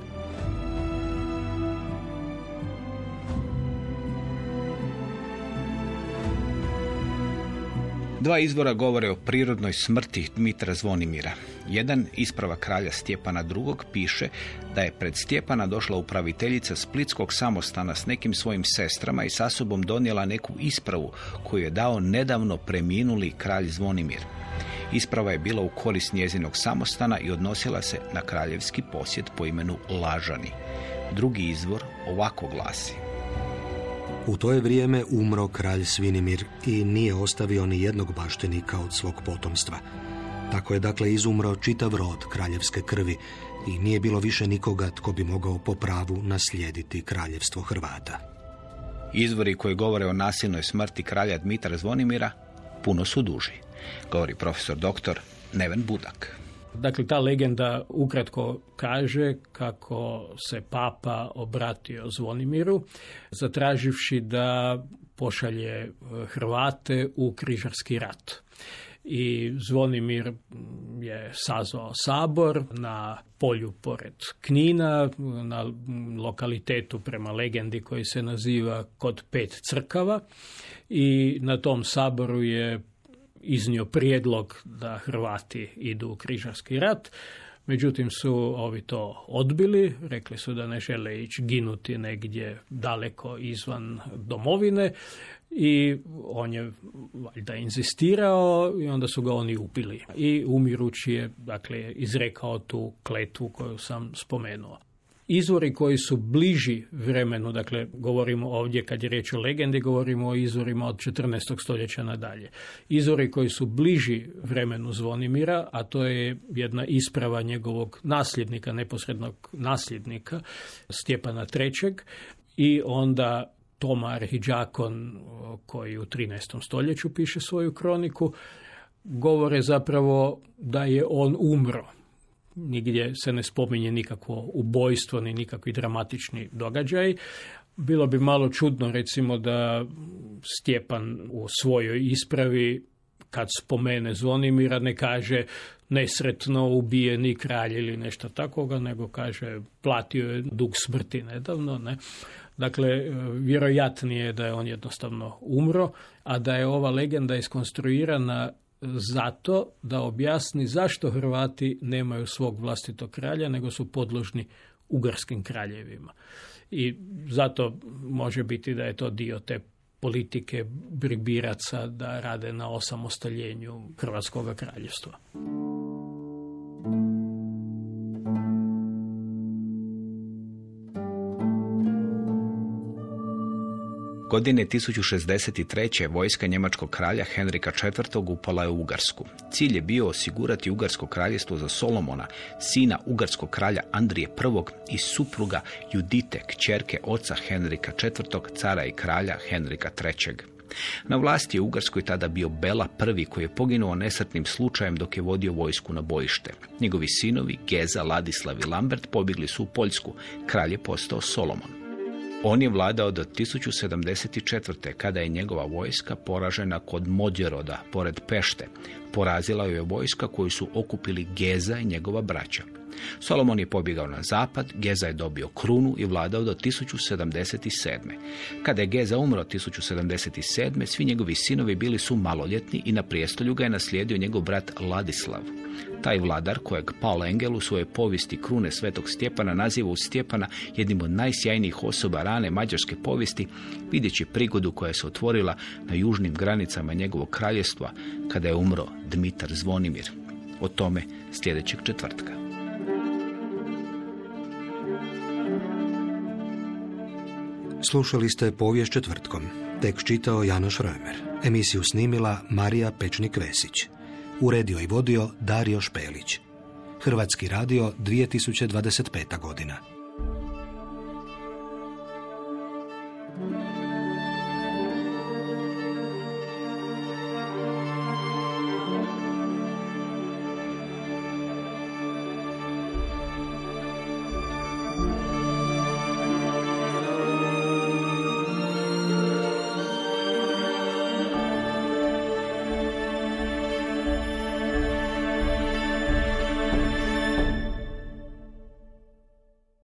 Dva izvora govore o prirodnoj smrti Dmitra Zvonimira. Jedan isprava kralja Stjepana II. piše da je pred Stjepana došla upraviteljica Splitskog samostana s nekim svojim sestrama i sa sobom donijela neku ispravu koju je dao nedavno preminuli kralj Zvonimir. Isprava je bila u korist njezinog samostana i odnosila se na kraljevski posjet po imenu Lažani. Drugi izvor ovako glasi. U to je vrijeme umro kralj Svinimir i nije ostavio ni jednog baštenika od svog potomstva. Tako je dakle izumro čitav rod kraljevske krvi i nije bilo više nikoga tko bi mogao po pravu naslijediti kraljevstvo Hrvata. Izvori koji govore o nasilnoj smrti kralja Dmitra Zvonimira puno su duži, govori profesor doktor Neven Budak. Dakle, ta legenda ukratko kaže kako se papa obratio Zvonimiru, zatraživši da pošalje Hrvate u križarski rat. I Zvonimir je sazvao sabor na polju pored Knina, na lokalitetu prema legendi koji se naziva kod pet crkava. I na tom saboru je iznio prijedlog da Hrvati idu u križarski rat. Međutim su ovi to odbili, rekli su da ne žele ići ginuti negdje daleko izvan domovine i on je valjda inzistirao i onda su ga oni upili. I umirući je dakle, izrekao tu kletvu koju sam spomenuo. Izvori koji su bliži vremenu, dakle govorimo ovdje kad je riječ o legendi, govorimo o izvorima od 14. stoljeća nadalje. Izvori koji su bliži vremenu Zvonimira, a to je jedna isprava njegovog nasljednika, neposrednog nasljednika Stjepana III. I onda Toma Arhiđakon koji u 13. stoljeću piše svoju kroniku, govore zapravo da je on umro. Nigdje se ne spominje nikakvo ubojstvo ni nikakvi dramatični događaj. Bilo bi malo čudno recimo da Stjepan u svojoj ispravi kad spomene Zvonimira ne kaže nesretno ubijeni kralj ili nešto takoga, nego kaže platio je dug smrti nedavno. Ne? Dakle, e, vjerojatnije je da je on jednostavno umro, a da je ova legenda iskonstruirana zato da objasni zašto Hrvati nemaju svog vlastitog kralja, nego su podložni ugarskim kraljevima. I zato može biti da je to dio te politike bribiraca da rade na osamostaljenju Hrvatskog kraljevstva. Godine 1063. vojska njemačkog kralja Henrika IV. upala je u Ugarsku. Cilj je bio osigurati Ugarsko kraljestvo za Solomona, sina Ugarskog kralja Andrije I i supruga Judite, kćerke oca Henrika IV. cara i kralja Henrika III. Na vlasti je Ugarskoj tada bio Bela I koji je poginuo nesretnim slučajem dok je vodio vojsku na bojište. Njegovi sinovi, Geza, Ladislav i Lambert pobjegli su u Poljsku. Kralj je postao Solomon. On je vladao do 1074. kada je njegova vojska poražena kod Modjeroda, pored Pešte. Porazila ju je vojska koju su okupili Geza i njegova braća. Solomon je pobjegao na zapad, Geza je dobio krunu i vladao do 1077. Kada je Geza umro 1077. svi njegovi sinovi bili su maloljetni i na prijestolju ga je naslijedio njegov brat Ladislav. Taj vladar, kojeg Paul Engel u svojoj povijesti krune svetog Stjepana naziva u Stjepana jednim od najsjajnijih osoba rane mađarske povijesti, vidjeći prigodu koja se otvorila na južnim granicama njegovog kraljestva kada je umro Dmitar Zvonimir. O tome sljedećeg četvrtka. Slušali ste povijest četvrtkom. Tekst čitao Janoš Römer. Emisiju snimila Marija Pečnik-Vesić. Uredio i vodio Dario Špelić. Hrvatski radio 2025. godina.